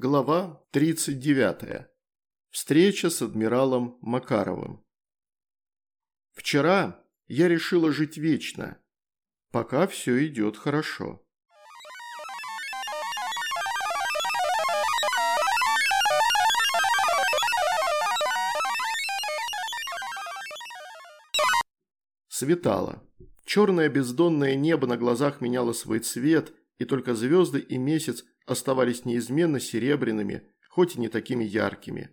Глава 39. Встреча с адмиралом Макаровым. Вчера я решила жить вечно, пока все идет хорошо. Светало. Черное бездонное небо на глазах меняло свой цвет, и только звезды и месяц оставались неизменно серебряными, хоть и не такими яркими.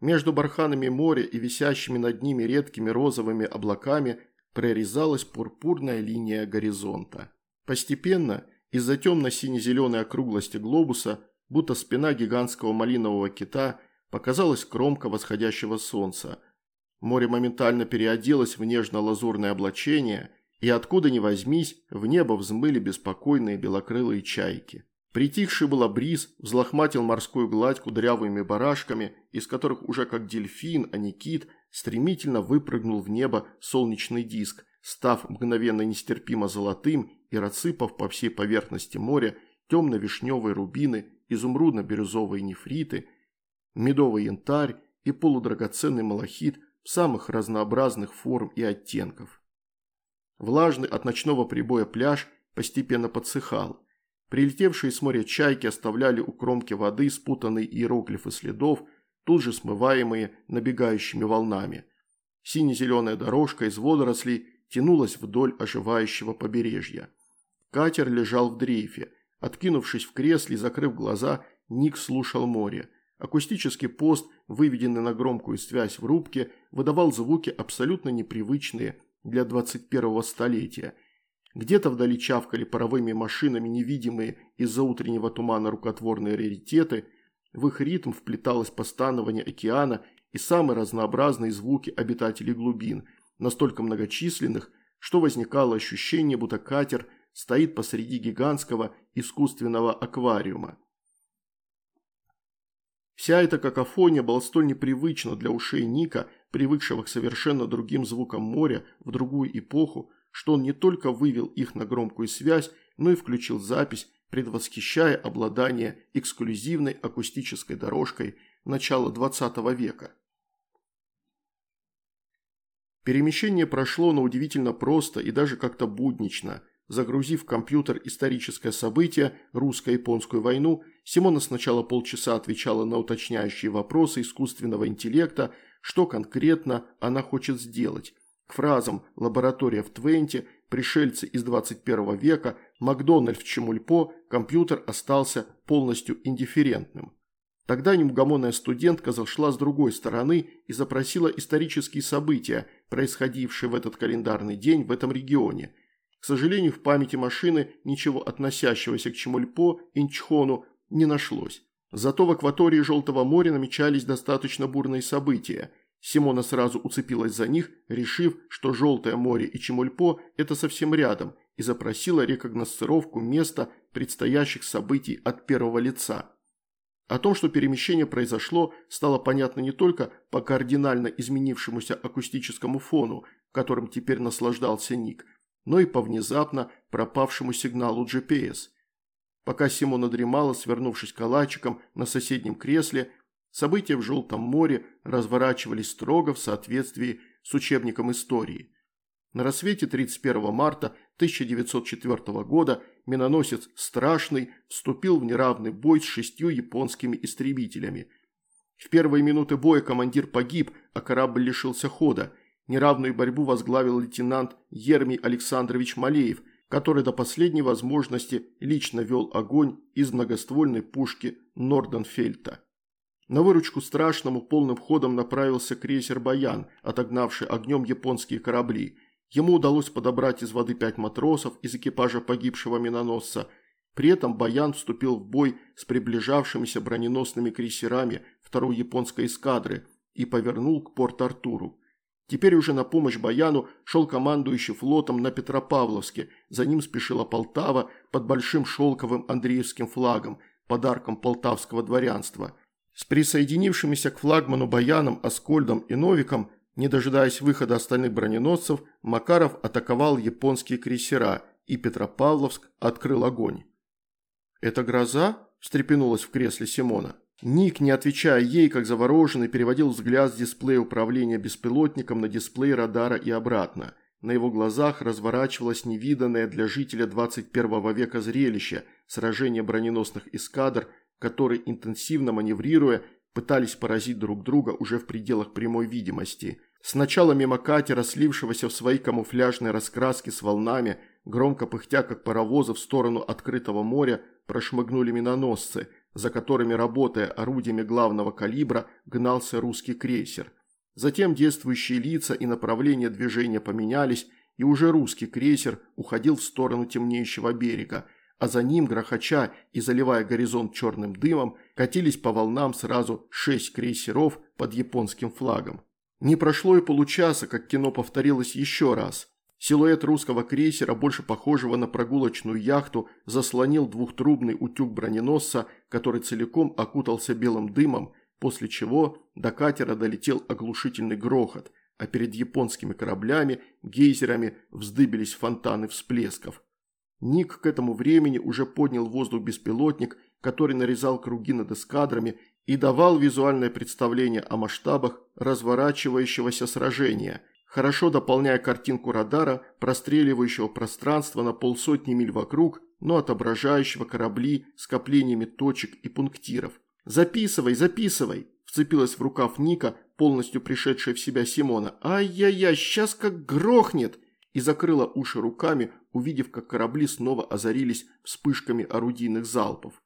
Между барханами моря и висящими над ними редкими розовыми облаками прорезалась пурпурная линия горизонта. Постепенно из-за темно-сине-зеленой округлости глобуса, будто спина гигантского малинового кита, показалась кромка восходящего солнца. Море моментально переоделось в нежно-лазурное облачение, и откуда ни возьмись, в небо взмыли беспокойные белокрылые чайки. Притихший было бриз взлохматил морскую гладь кудрявыми барашками, из которых уже как дельфин, а не кит, стремительно выпрыгнул в небо солнечный диск, став мгновенно нестерпимо золотым и рассыпав по всей поверхности моря темно-вишневые рубины, изумрудно-бирюзовые нефриты, медовый янтарь и полудрагоценный малахит в самых разнообразных форм и оттенков. Влажный от ночного прибоя пляж постепенно подсыхал – Прилетевшие с моря чайки оставляли у кромки воды спутанные иероглифы следов, тут же смываемые набегающими волнами. Сине-зеленая дорожка из водорослей тянулась вдоль оживающего побережья. Катер лежал в дрейфе. Откинувшись в кресле и закрыв глаза, Ник слушал море. Акустический пост, выведенный на громкую связь в рубке, выдавал звуки абсолютно непривычные для 21-го столетия – где-то вдали чавкали паровыми машинами невидимые из-за утреннего тумана рукотворные раритеты, в их ритм вплеталось постанование океана и самые разнообразные звуки обитателей глубин, настолько многочисленных, что возникало ощущение, будто катер стоит посреди гигантского искусственного аквариума. Вся эта какофония была столь непривычна для ушей Ника, привыкшего к совершенно другим звукам моря в другую эпоху, что он не только вывел их на громкую связь, но и включил запись, предвосхищая обладание эксклюзивной акустической дорожкой начала 20 века. Перемещение прошло на удивительно просто и даже как-то буднично. Загрузив в компьютер историческое событие, русско-японскую войну, Симона сначала полчаса отвечала на уточняющие вопросы искусственного интеллекта, что конкретно она хочет сделать, к фразам «лаборатория в Твенте», «пришельцы из 21 века», «Макдональд в Чемульпо» компьютер остался полностью индифферентным. Тогда неугомонная студентка зашла с другой стороны и запросила исторические события, происходившие в этот календарный день в этом регионе. К сожалению, в памяти машины ничего относящегося к Чемульпо, Инчхону не нашлось. Зато в акватории Желтого моря намечались достаточно бурные события – Симона сразу уцепилась за них, решив, что Желтое море и Чемульпо – это совсем рядом, и запросила рекогносцировку места предстоящих событий от первого лица. О том, что перемещение произошло, стало понятно не только по кардинально изменившемуся акустическому фону, которым теперь наслаждался Ник, но и по внезапно пропавшему сигналу GPS. Пока Симона дремала, свернувшись калачиком на соседнем кресле, События в Желтом море разворачивались строго в соответствии с учебником истории. На рассвете 31 марта 1904 года миноносец «Страшный» вступил в неравный бой с шестью японскими истребителями. В первые минуты боя командир погиб, а корабль лишился хода. Неравную борьбу возглавил лейтенант Ермий Александрович Малеев, который до последней возможности лично вел огонь из многоствольной пушки Норденфельта. На выручку страшному полным ходом направился крейсер «Баян», отогнавший огнем японские корабли. Ему удалось подобрать из воды пять матросов из экипажа погибшего миноносца. При этом «Баян» вступил в бой с приближавшимися броненосными крейсерами второй японской эскадры и повернул к Порт-Артуру. Теперь уже на помощь Баяну шел командующий флотом на Петропавловске, за ним спешила Полтава под большим шелковым Андреевским флагом, подарком полтавского дворянства – с присоединившимися к флагману Баяном, Аскольдом и Новиком, не дожидаясь выхода остальных броненосцев, Макаров атаковал японские крейсера, и Петропавловск открыл огонь. «Это гроза?» – встрепенулась в кресле Симона. Ник, не отвечая ей, как завороженный, переводил взгляд с дисплея управления беспилотником на дисплей радара и обратно. На его глазах разворачивалось невиданное для жителя 21 века зрелище – сражение броненосных эскадр, которые, интенсивно маневрируя, пытались поразить друг друга уже в пределах прямой видимости. Сначала мимо катера, слившегося в свои камуфляжные раскраски с волнами, громко пыхтя как паровозы в сторону открытого моря, прошмыгнули миноносцы – за которыми, работая орудиями главного калибра, гнался русский крейсер. Затем действующие лица и направление движения поменялись, и уже русский крейсер уходил в сторону темнеющего берега, а за ним, грохоча и заливая горизонт черным дымом, катились по волнам сразу шесть крейсеров под японским флагом. Не прошло и получаса, как кино повторилось еще раз. Силуэт русского крейсера, больше похожего на прогулочную яхту, заслонил двухтрубный утюг броненосца, который целиком окутался белым дымом, после чего до катера долетел оглушительный грохот, а перед японскими кораблями, гейзерами вздыбились фонтаны всплесков. Ник к этому времени уже поднял воздух беспилотник, который нарезал круги над эскадрами и давал визуальное представление о масштабах разворачивающегося сражения – хорошо дополняя картинку радара, простреливающего пространство на полсотни миль вокруг, но отображающего корабли скоплениями точек и пунктиров. «Записывай, записывай!» – вцепилась в рукав Ника, полностью пришедшая в себя Симона. «Ай-яй-яй, сейчас как грохнет!» и закрыла уши руками, увидев, как корабли снова озарились вспышками орудийных залпов.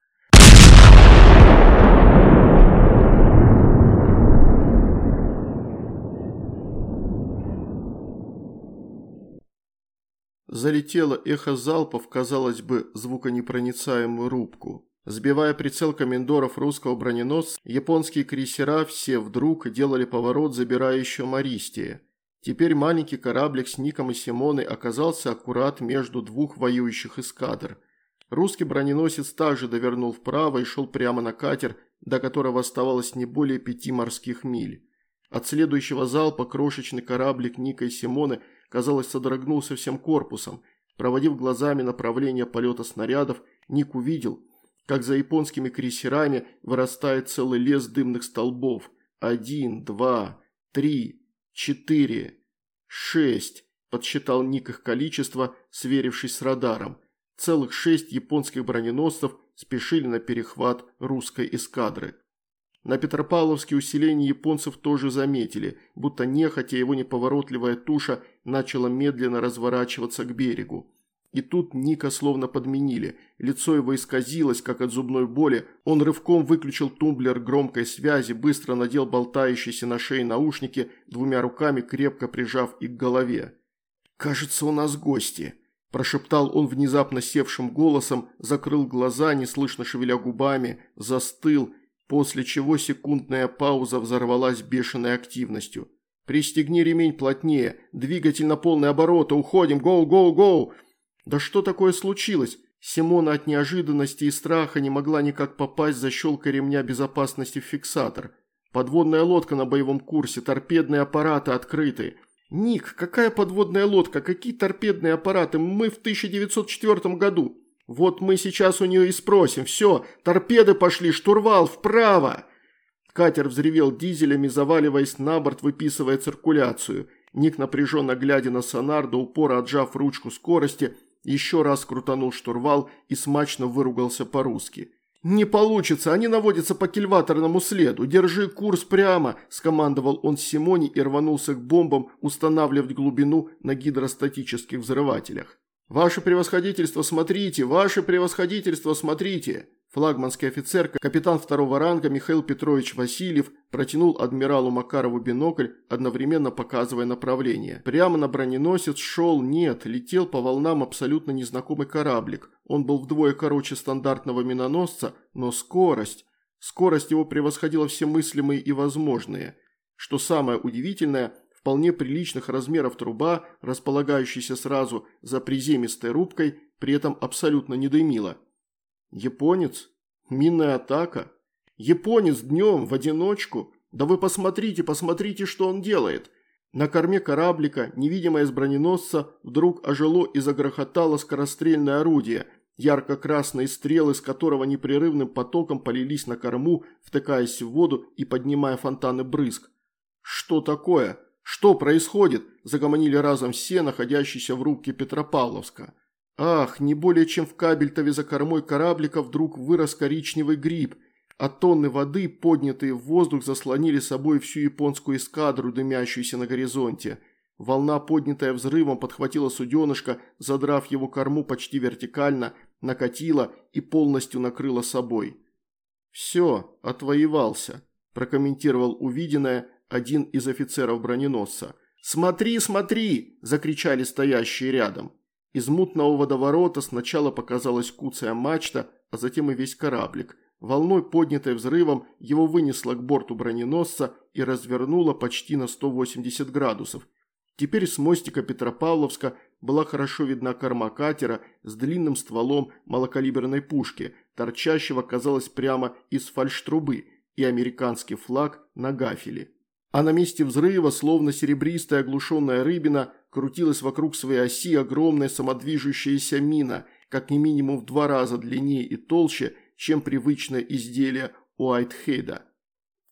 Залетело эхо залпов, казалось бы, звуконепроницаемую рубку. Сбивая прицел комендоров русского броненосца, японские крейсера все вдруг делали поворот, забирая еще Мористия. Теперь маленький кораблик с Ником и Симоной оказался аккурат между двух воюющих эскадр. Русский броненосец также довернул вправо и шел прямо на катер, до которого оставалось не более пяти морских миль. От следующего залпа крошечный кораблик Ника и Симоны – казалось, содрогнулся всем корпусом. Проводив глазами направление полета снарядов, Ник увидел, как за японскими крейсерами вырастает целый лес дымных столбов. Один, два, три, четыре, шесть, подсчитал Ник их количество, сверившись с радаром. Целых шесть японских броненосцев спешили на перехват русской эскадры. На Петропавловске усиление японцев тоже заметили, будто нехотя его неповоротливая туша начала медленно разворачиваться к берегу. И тут Ника словно подменили. Лицо его исказилось, как от зубной боли. Он рывком выключил тумблер громкой связи, быстро надел болтающиеся на шее наушники, двумя руками крепко прижав их к голове. «Кажется, у нас гости», – прошептал он внезапно севшим голосом, закрыл глаза, неслышно шевеля губами, застыл – после чего секундная пауза взорвалась бешеной активностью. «Пристегни ремень плотнее, двигатель на полный оборот, уходим, гоу, гоу, гоу!» «Да что такое случилось?» Симона от неожиданности и страха не могла никак попасть за щелкой ремня безопасности в фиксатор. Подводная лодка на боевом курсе, торпедные аппараты открыты. «Ник, какая подводная лодка? Какие торпедные аппараты? Мы в 1904 году!» Вот мы сейчас у нее и спросим. Все, торпеды пошли, штурвал, вправо!» Катер взревел дизелями, заваливаясь на борт, выписывая циркуляцию. Ник, напряженно глядя на сонар, до упора отжав ручку скорости, еще раз крутанул штурвал и смачно выругался по-русски. «Не получится, они наводятся по кильваторному следу. Держи курс прямо», – скомандовал он Симоне и рванулся к бомбам, устанавливать глубину на гидростатических взрывателях. «Ваше превосходительство, смотрите! Ваше превосходительство, смотрите!» Флагманский офицер, капитан второго ранга Михаил Петрович Васильев протянул адмиралу Макарову бинокль, одновременно показывая направление. Прямо на броненосец шел, нет, летел по волнам абсолютно незнакомый кораблик. Он был вдвое короче стандартного миноносца, но скорость... Скорость его превосходила все мыслимые и возможные. Что самое удивительное, вполне приличных размеров труба, располагающаяся сразу за приземистой рубкой, при этом абсолютно не дымила. Японец? Минная атака? Японец днем, в одиночку? Да вы посмотрите, посмотрите, что он делает. На корме кораблика, невидимое с броненосца, вдруг ожило и загрохотало скорострельное орудие. ярко-красные стрелы, с которого непрерывным потоком полились на корму, втыкаясь в воду и поднимая фонтаны брызг. «Что такое? Что происходит?» – загомонили разом все, находящиеся в рубке Петропавловска. Ах, не более чем в кабельтове за кормой кораблика вдруг вырос коричневый гриб, а тонны воды, поднятые в воздух, заслонили собой всю японскую эскадру, дымящуюся на горизонте. Волна, поднятая взрывом, подхватила суденышко, задрав его корму почти вертикально, накатила и полностью накрыла собой. «Все, отвоевался», – прокомментировал увиденное один из офицеров броненосца. «Смотри, смотри!» – закричали стоящие рядом. Из мутного водоворота сначала показалась куцая мачта, а затем и весь кораблик. Волной, поднятой взрывом, его вынесло к борту броненосца и развернуло почти на 180 градусов. Теперь с мостика Петропавловска была хорошо видна корма катера с длинным стволом малокалиберной пушки, торчащего, казалось, прямо из фальштрубы, и американский флаг на гафеле. А на месте взрыва, словно серебристая оглушенная рыбина, крутилась вокруг своей оси огромная самодвижущаяся мина, как не минимум в два раза длиннее и толще, чем привычное изделие Уайтхейда.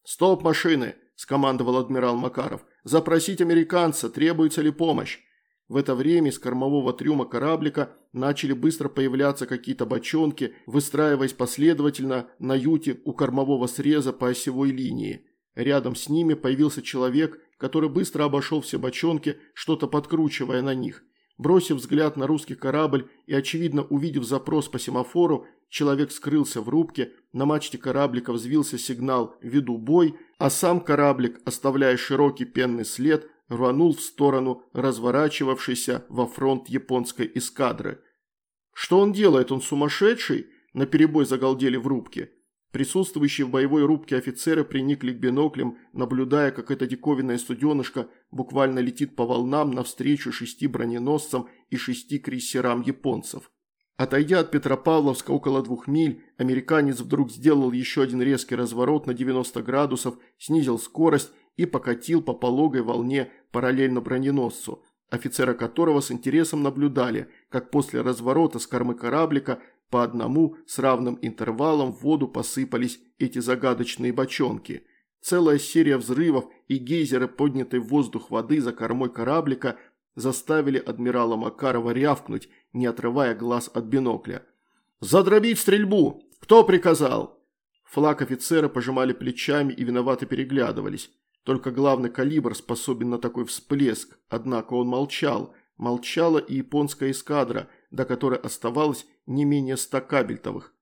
«Стоп, машины!» – скомандовал адмирал Макаров. «Запросить американца, требуется ли помощь?» В это время из кормового трюма кораблика начали быстро появляться какие-то бочонки, выстраиваясь последовательно на юте у кормового среза по осевой линии. Рядом с ними появился человек, который быстро обошел все бочонки, что-то подкручивая на них. Бросив взгляд на русский корабль и, очевидно, увидев запрос по семафору, человек скрылся в рубке, на мачте кораблика взвился сигнал «Веду бой», а сам кораблик, оставляя широкий пенный след, рванул в сторону разворачивавшейся во фронт японской эскадры. «Что он делает? Он сумасшедший?» – наперебой загалдели в рубке. Присутствующие в боевой рубке офицеры приникли к биноклям, наблюдая, как эта диковинная суденышка буквально летит по волнам навстречу шести броненосцам и шести крейсерам японцев. Отойдя от Петропавловска около двух миль, американец вдруг сделал еще один резкий разворот на 90 градусов, снизил скорость и покатил по пологой волне параллельно броненосцу, офицера которого с интересом наблюдали, как после разворота с кормы кораблика по одному с равным интервалом в воду посыпались эти загадочные бочонки. Целая серия взрывов и гейзеры, поднятой в воздух воды за кормой кораблика, заставили адмирала Макарова рявкнуть, не отрывая глаз от бинокля. «Задробить стрельбу! Кто приказал?» Флаг офицера пожимали плечами и виновато переглядывались. Только главный калибр способен на такой всплеск, однако он молчал. Молчала и японская эскадра, до которой оставалось не менее ста кабельтовых.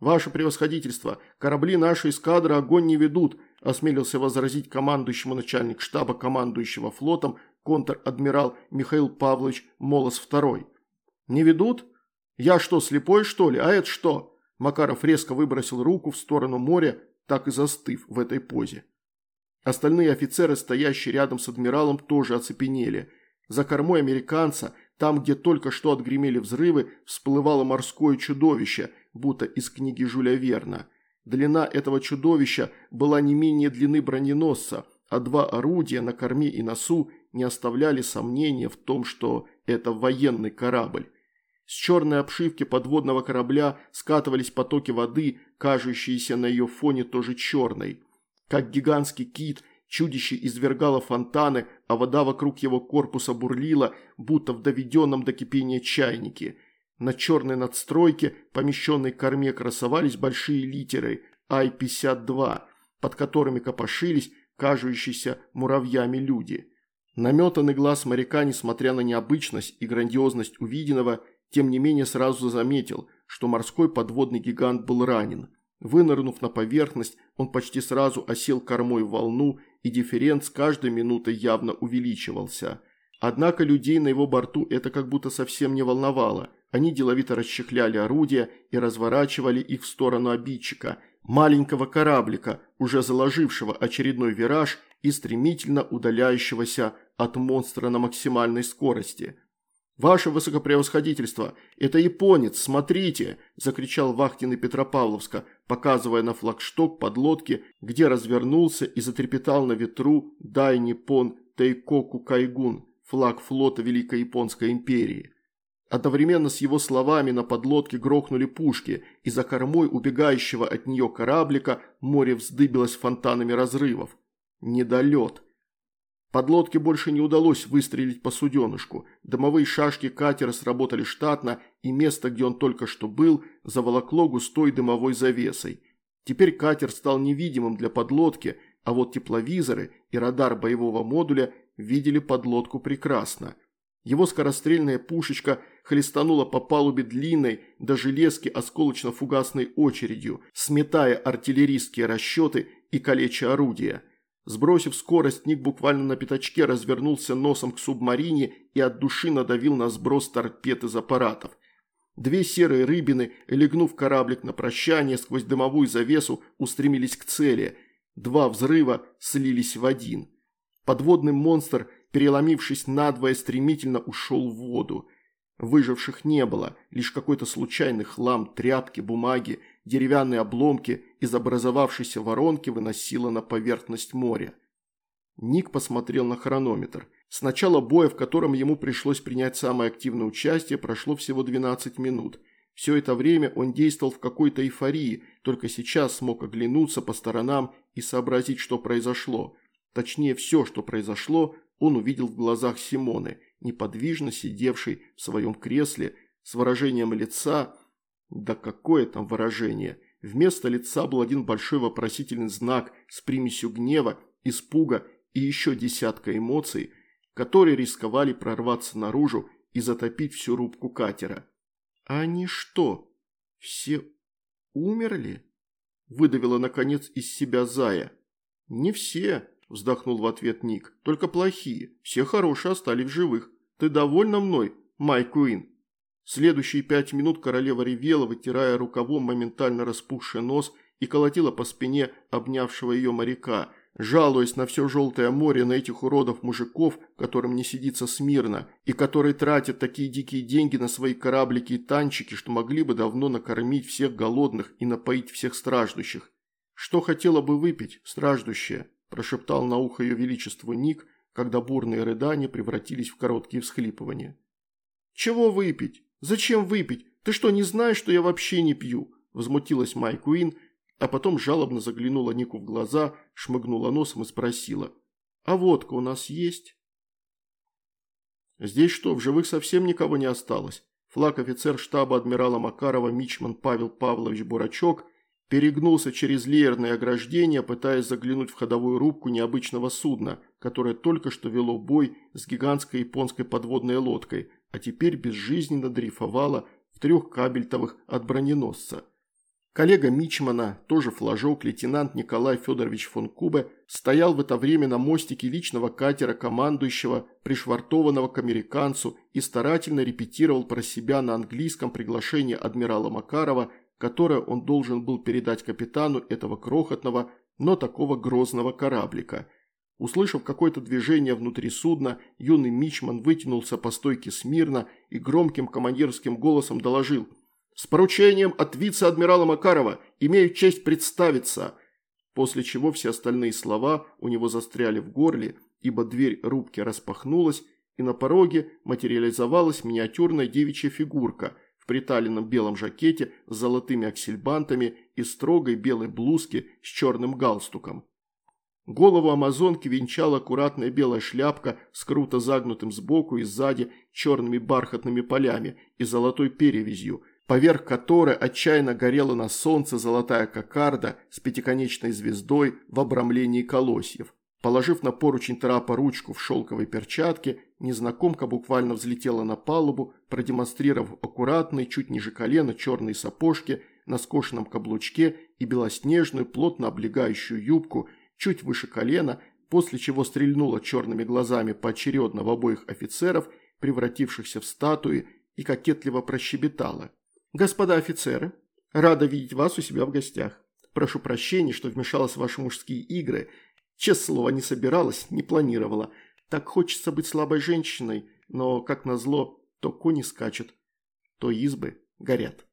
«Ваше превосходительство, корабли нашей эскадры огонь не ведут», осмелился возразить командующему начальник штаба командующего флотом контр-адмирал Михаил Павлович Молос II. «Не ведут? Я что, слепой, что ли? А это что?» Макаров резко выбросил руку в сторону моря, так и застыв в этой позе. Остальные офицеры, стоящие рядом с адмиралом, тоже оцепенели. За кормой американца там, где только что отгремели взрывы, всплывало морское чудовище, будто из книги Жюля Верна. Длина этого чудовища была не менее длины броненосца, а два орудия на корме и носу не оставляли сомнения в том, что это военный корабль. С черной обшивки подводного корабля скатывались потоки воды, кажущиеся на ее фоне тоже черной. Как гигантский кит – Чудище извергало фонтаны, а вода вокруг его корпуса бурлила, будто в доведенном до кипения чайнике. На черной надстройке, помещенной к корме, красовались большие литеры «Ай-52», под которыми копошились кажущиеся муравьями люди. Наметанный глаз моряка, несмотря на необычность и грандиозность увиденного, тем не менее сразу заметил, что морской подводный гигант был ранен. Вынырнув на поверхность, он почти сразу осел кормой в волну и дифференц каждой минутой явно увеличивался. Однако людей на его борту это как будто совсем не волновало. Они деловито расчехляли орудия и разворачивали их в сторону обидчика, маленького кораблика, уже заложившего очередной вираж и стремительно удаляющегося от монстра на максимальной скорости – «Ваше высокопревосходительство, это японец, смотрите!» – закричал вахтенный Петропавловска, показывая на флагшток подлодки, где развернулся и затрепетал на ветру Дай Ниппон Тейкоку Кайгун, флаг флота Великой Японской империи. Одновременно с его словами на подлодке грохнули пушки, и за кормой убегающего от нее кораблика море вздыбилось фонтанами разрывов. Недолет. Подлодке больше не удалось выстрелить по суденышку. Дымовые шашки катера сработали штатно, и место, где он только что был, заволокло густой дымовой завесой. Теперь катер стал невидимым для подлодки, а вот тепловизоры и радар боевого модуля видели подлодку прекрасно. Его скорострельная пушечка хлестанула по палубе длинной до железки осколочно-фугасной очередью, сметая артиллерийские расчеты и калеча орудия – Сбросив скорость, Ник буквально на пятачке развернулся носом к субмарине и от души надавил на сброс торпед из аппаратов. Две серые рыбины, легнув кораблик на прощание сквозь дымовую завесу, устремились к цели. Два взрыва слились в один. Подводный монстр, переломившись надвое, стремительно ушел в воду. Выживших не было, лишь какой-то случайный хлам, тряпки, бумаги, деревянные обломки из образовавшейся воронки выносило на поверхность моря. Ник посмотрел на хронометр. С начала боя, в котором ему пришлось принять самое активное участие, прошло всего 12 минут. Все это время он действовал в какой-то эйфории, только сейчас смог оглянуться по сторонам и сообразить, что произошло. Точнее, все, что произошло, он увидел в глазах Симоны, неподвижно сидевшей в своем кресле, с выражением лица, да какое там выражение, вместо лица был один большой вопросительный знак с примесью гнева, испуга и еще десятка эмоций, которые рисковали прорваться наружу и затопить всю рубку катера. «А они что, все умерли?» – выдавила, наконец, из себя Зая. «Не все», – вздохнул в ответ Ник, – «только плохие. Все хорошие остались в живых. Ты довольна мной, Май Куин?» Следующие пять минут королева ревела, вытирая рукавом моментально распухший нос и колотила по спине обнявшего ее моряка, жалуясь на все желтое море, на этих уродов-мужиков, которым не сидится смирно, и которые тратят такие дикие деньги на свои кораблики и танчики, что могли бы давно накормить всех голодных и напоить всех страждущих. «Что хотела бы выпить, страждущая?» – прошептал на ухо ее величеству Ник, когда бурные рыдания превратились в короткие всхлипывания. «Чего выпить? Зачем выпить? Ты что, не знаешь, что я вообще не пью?» Возмутилась Май Куин, а потом жалобно заглянула Нику в глаза, шмыгнула носом и спросила. «А водка у нас есть?» «Здесь что, в живых совсем никого не осталось?» Флаг офицер штаба адмирала Макарова Мичман Павел Павлович Бурачок перегнулся через леерное ограждение, пытаясь заглянуть в ходовую рубку необычного судна, которое только что вело бой с гигантской японской подводной лодкой, а теперь безжизненно дрейфовала в трех кабельтовых от броненосца. Коллега Мичмана, тоже флажок, лейтенант Николай Федорович фон Кубе, стоял в это время на мостике личного катера командующего, пришвартованного к американцу, и старательно репетировал про себя на английском приглашение адмирала Макарова, которое он должен был передать капитану этого крохотного, но такого грозного кораблика – Услышав какое-то движение внутри судна, юный мичман вытянулся по стойке смирно и громким командирским голосом доложил «С поручением от вице-адмирала Макарова имею честь представиться!» После чего все остальные слова у него застряли в горле, ибо дверь рубки распахнулась, и на пороге материализовалась миниатюрная девичья фигурка в приталенном белом жакете с золотыми аксельбантами и строгой белой блузке с черным галстуком. Голову амазонки венчала аккуратная белая шляпка с круто загнутым сбоку и сзади черными бархатными полями и золотой перевязью, поверх которой отчаянно горела на солнце золотая кокарда с пятиконечной звездой в обрамлении колосьев. Положив на поручень трапа ручку в шелковой перчатке, незнакомка буквально взлетела на палубу, продемонстрировав аккуратные, чуть ниже колена, черные сапожки на скошенном каблучке и белоснежную, плотно облегающую юбку – чуть выше колена, после чего стрельнула черными глазами поочередно в обоих офицеров, превратившихся в статуи, и кокетливо прощебетала. «Господа офицеры, рада видеть вас у себя в гостях. Прошу прощения, что вмешалась в ваши мужские игры. Честное слово, не собиралась, не планировала. Так хочется быть слабой женщиной, но, как назло, то кони скачут, то избы горят».